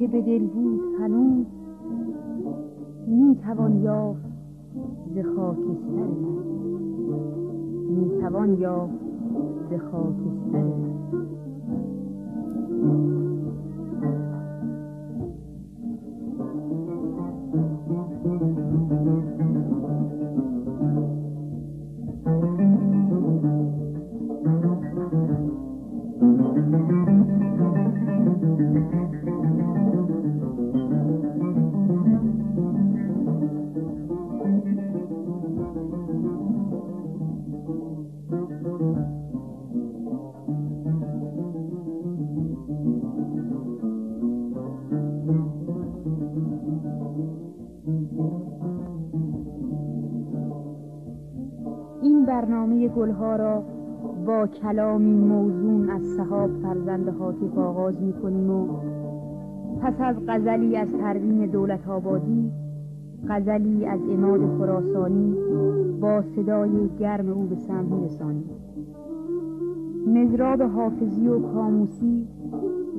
که به دل بود هنوز می توان یافت ز خاکستر من. می توان یافت ز خاکستر من. کلامی موزون از صحاب فرزند حاکف آغاز می کنیم و پس از غزلی از پروین دولت آبادی غزلی از اماد خراسانی با صدای گرم او به سم رسانیم مزراب حافظی و کاموسی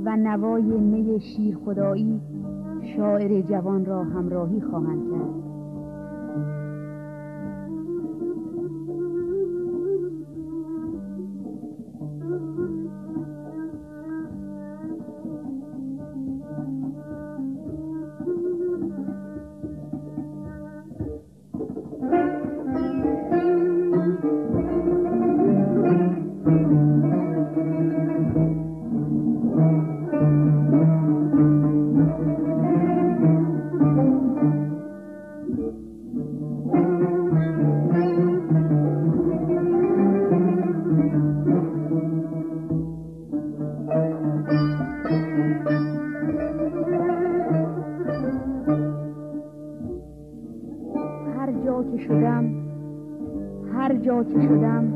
و نوای می شیر خدایی شاعر جوان را همراهی خواهند کرد. که شدم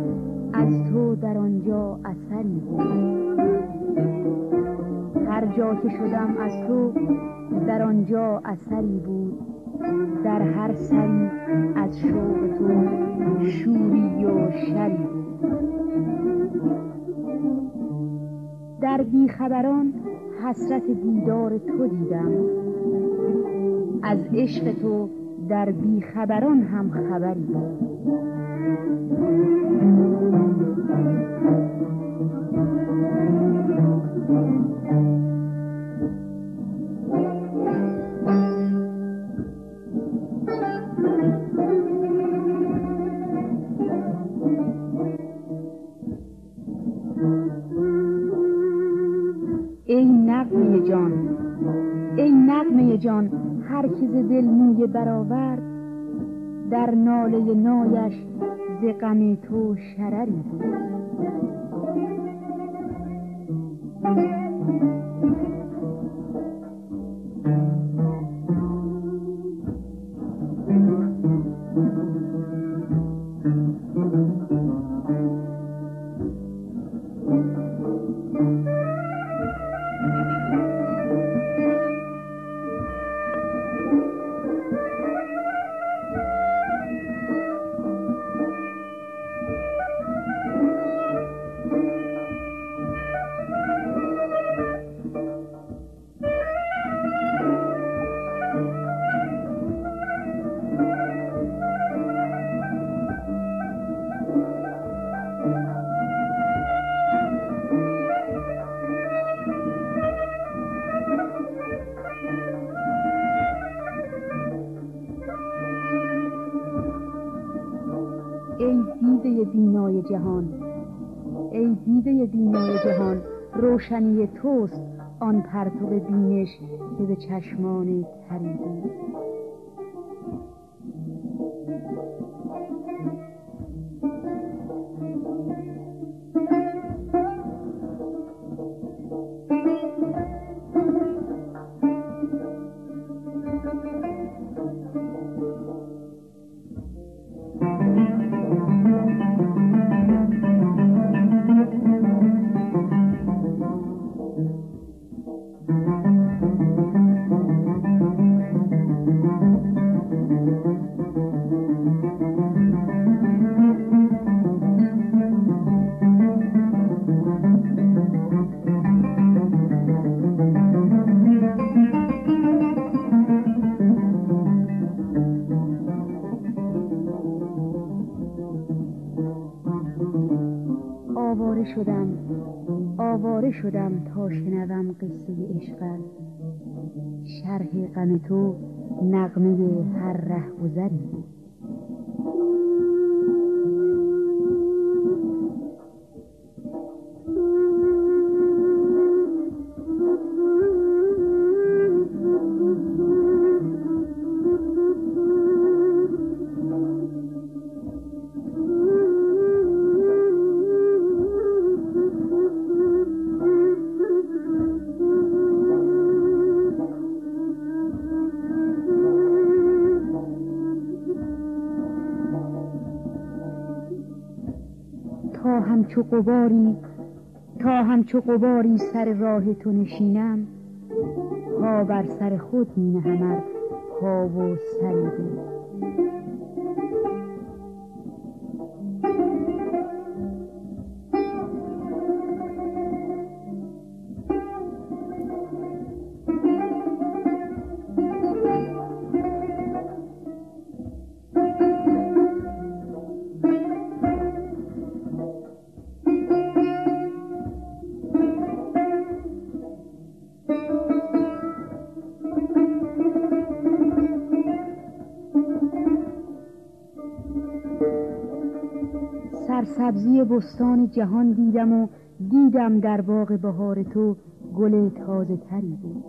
از تو در آنجا اثری بود. هر جا که شدم از تو در آنجا اثری بود. در هر سری از شوق تو شوری و شری بود. در بیخبران حسرت دیدار تو دیدم. از عشق تو در بی خبران هم خبری جان. ای نغمه جان هر کی ز دل موی برآورد در ناله نایش ز غم تو شرری. بود بینای جهان. ای دیده بینای جهان روشنی توست آن پرتو بینش که به چشمان تری شدم آواره شدم تا شنوم قصه عشقت شرح غم تو نغمه هر ره گذری همچو قباری تا همچو قباری سر راه تو نشینم پا بر سر خود می نهم پا و سری سبزی بستان جهان دیدم و دیدم در باغ بهار تو گل تازه تری بود.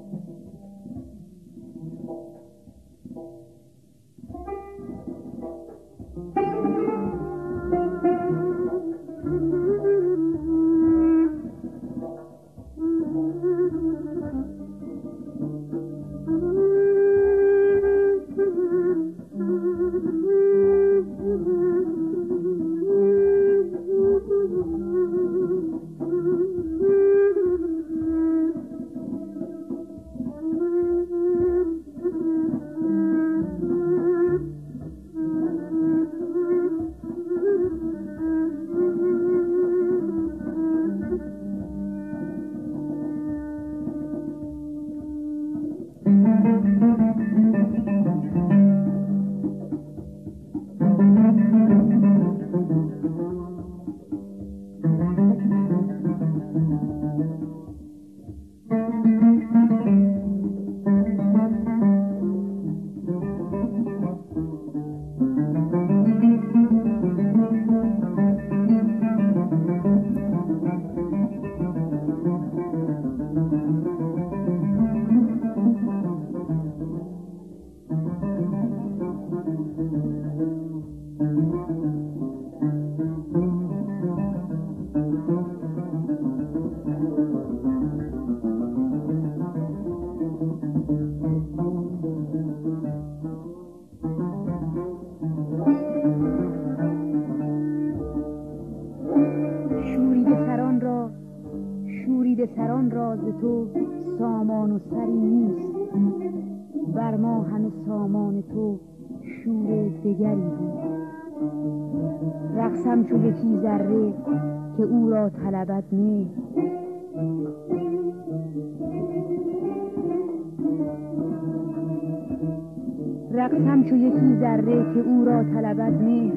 طلبت نه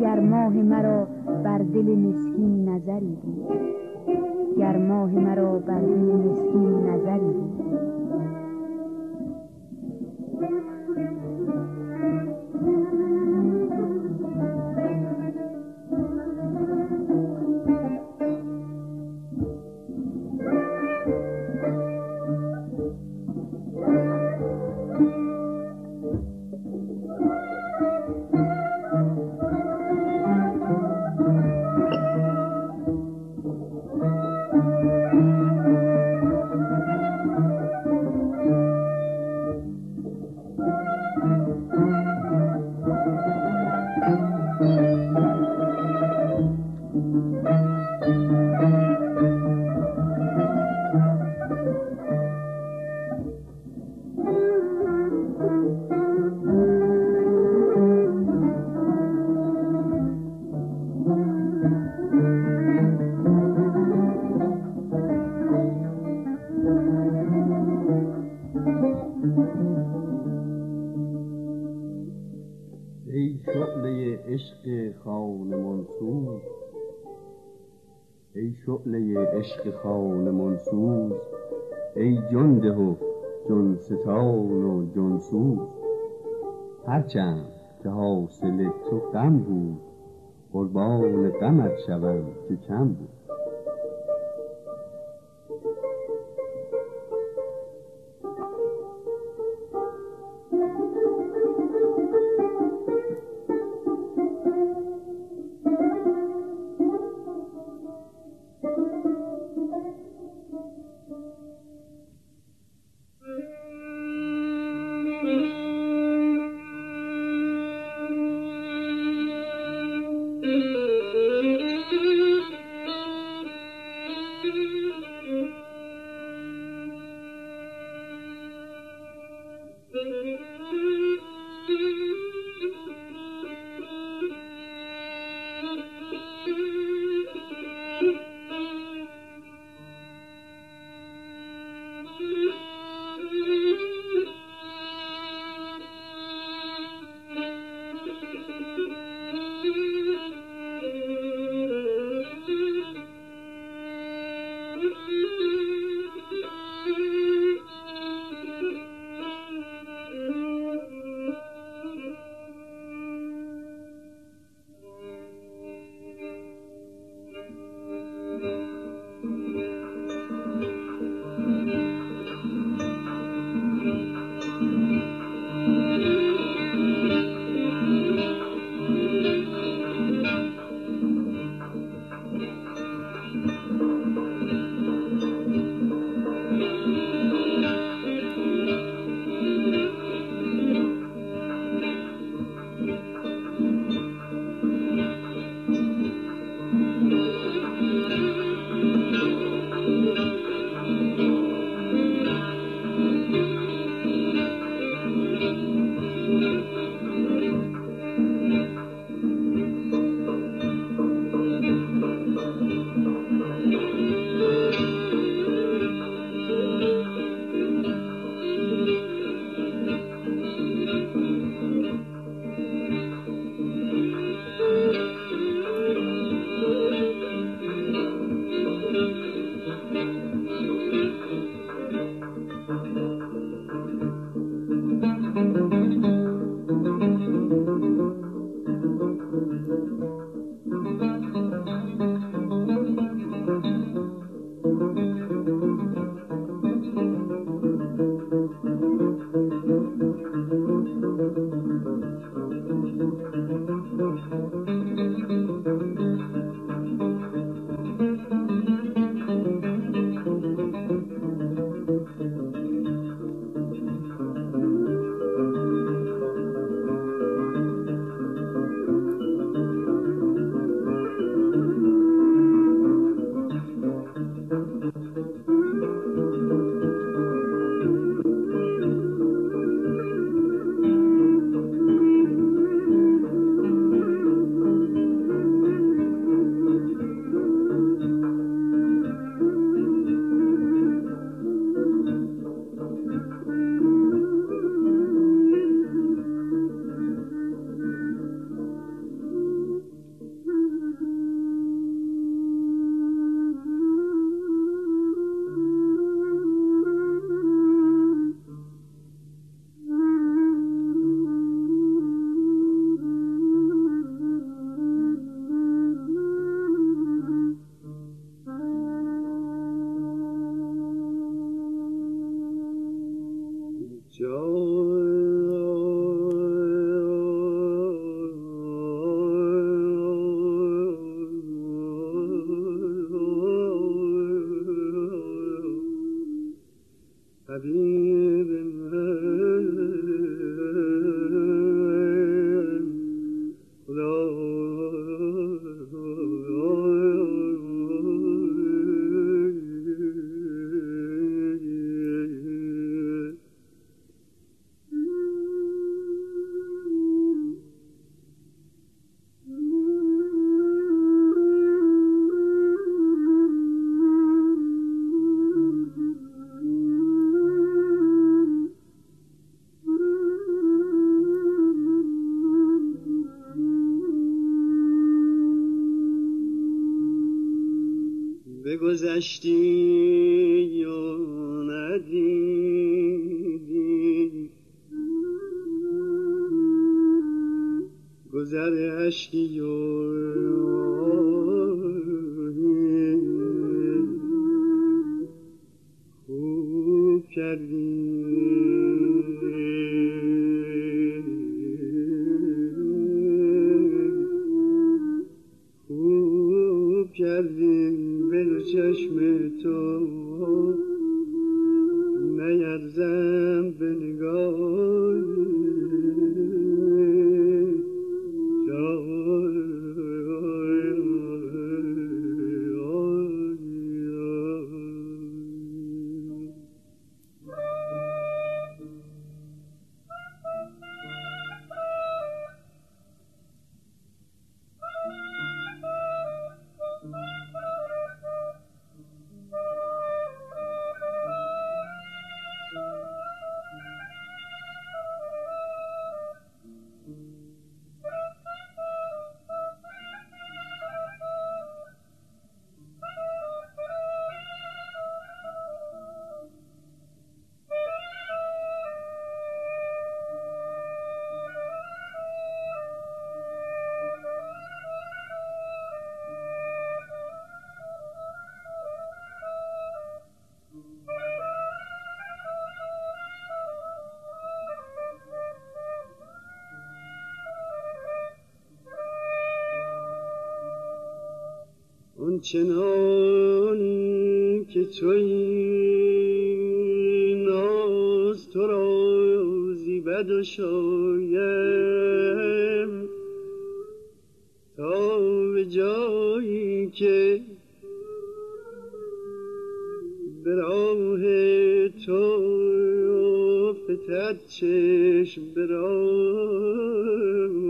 گر ماه مرا بر دل مسکین نظری بود گر ماه مرا بر دل مسکین نظری بود عشق خان منسوز ای جنده و جن ستان و جنسوز هرچند که حاصل تو غم بود قربان غمت شوم که کم بود. گذشتی یا ندیدی؟ گذر عشقی چنانی که توی ناز تو را زیبد و شایم. تا به جایی که به راه تو فتد چشم به بازم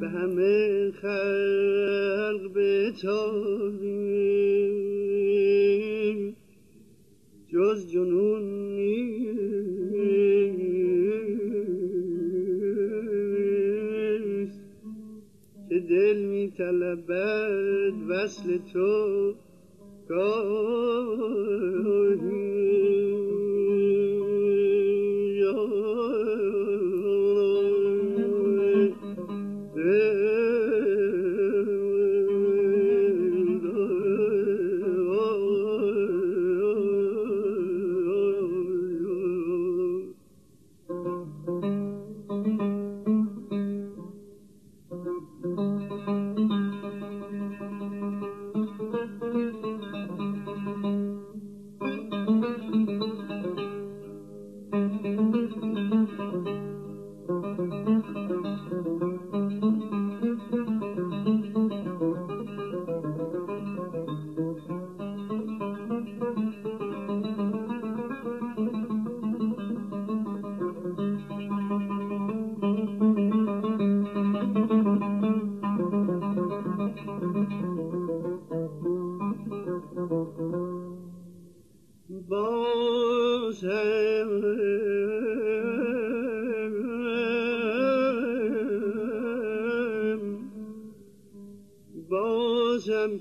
به همه خلق بتابیم. جز جنون نیست. که دل می طلبد وصل تو گاهی.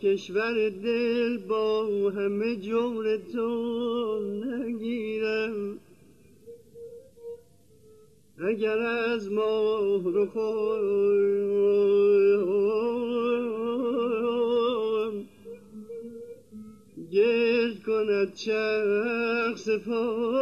کشور دل با همه جور تو نگیرم. اگر از ما رو گرد کند چرخ سپاهی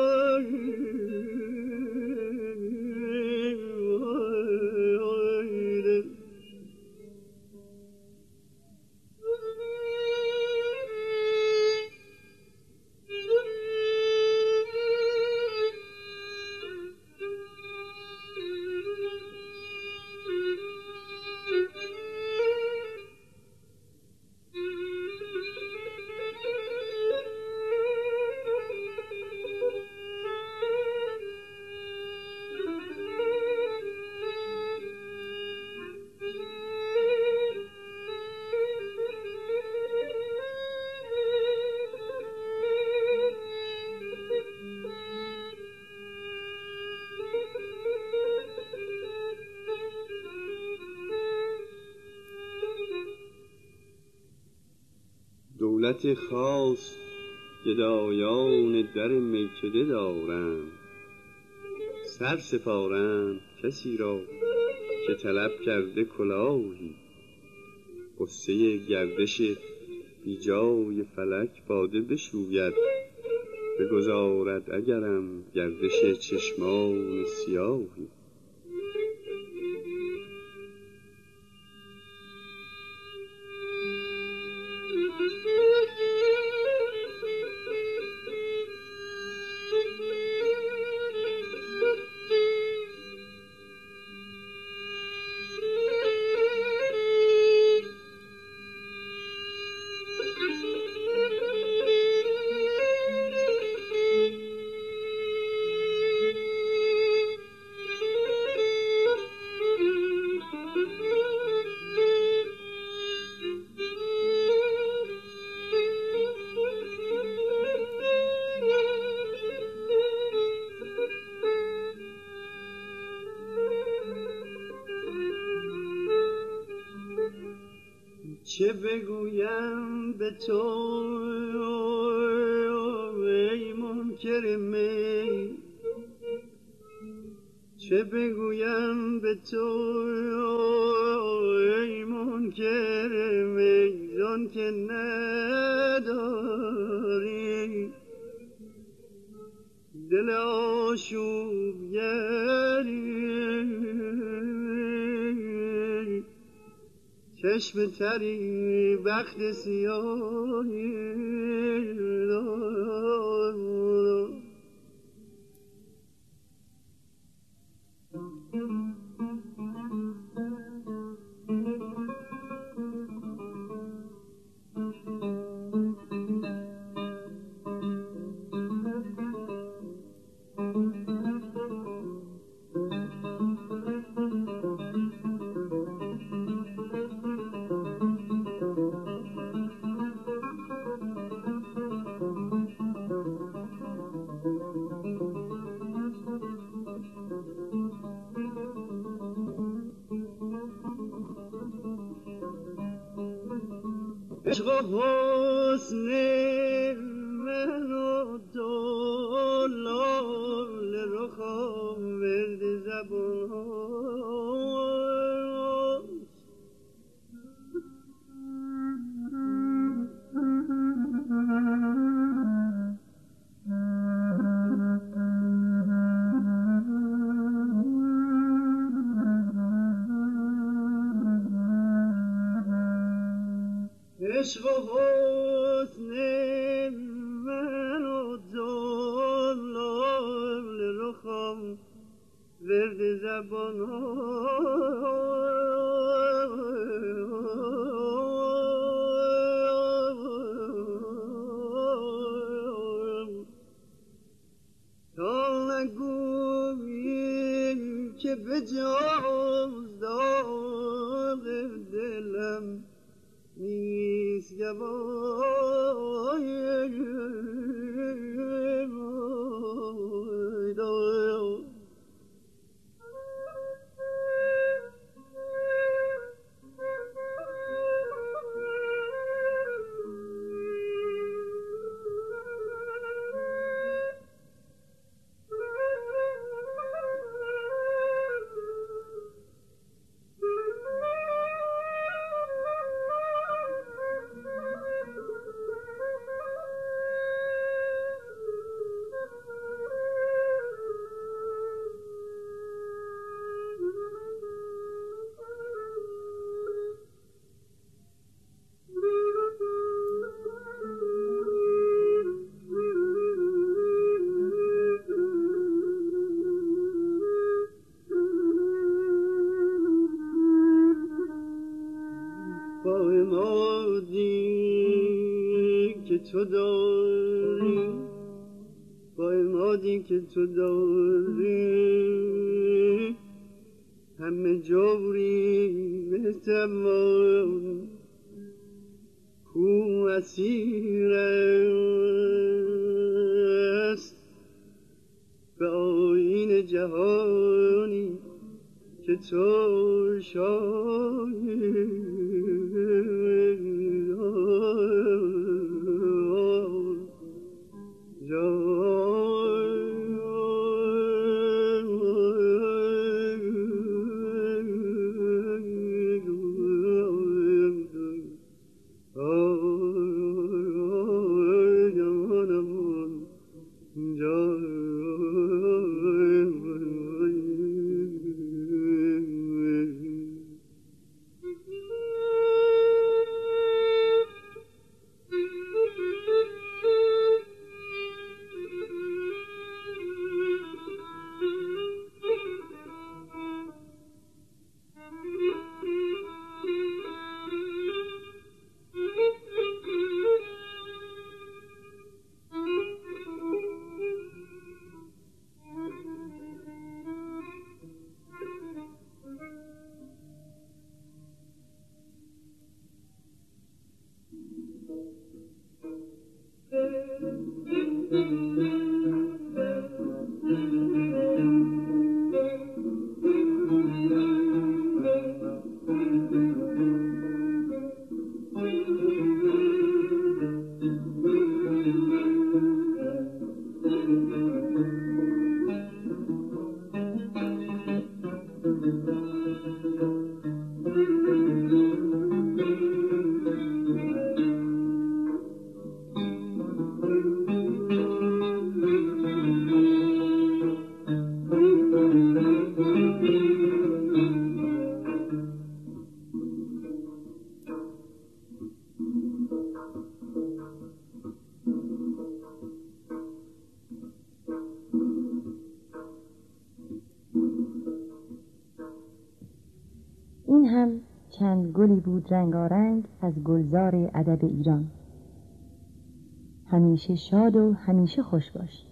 دولت خاص گدایان در میکده دارند. سر سپارند کسی را که طلب کرده کلاهی. قصه گردش بی جای فلک باده بشوید. بگذارد اگرم گردش چشمان سیاهی. چه بگویم به تو؟ ای منکر می. چه بگویم به تو؟ ای منکر می. که نداری. دل آشوب چشم تری وقت سیاهی. عشق و ورد زبان تا نگویی که به جاز داغ دلم نیست گوای تو داری با امادی که تو داری. همه جوری بتوان کو اسیر است؟ به آین جهانی که تو شاید رنگارنگ از گلزار ادب ایران. همیشه شاد و همیشه خوش باش.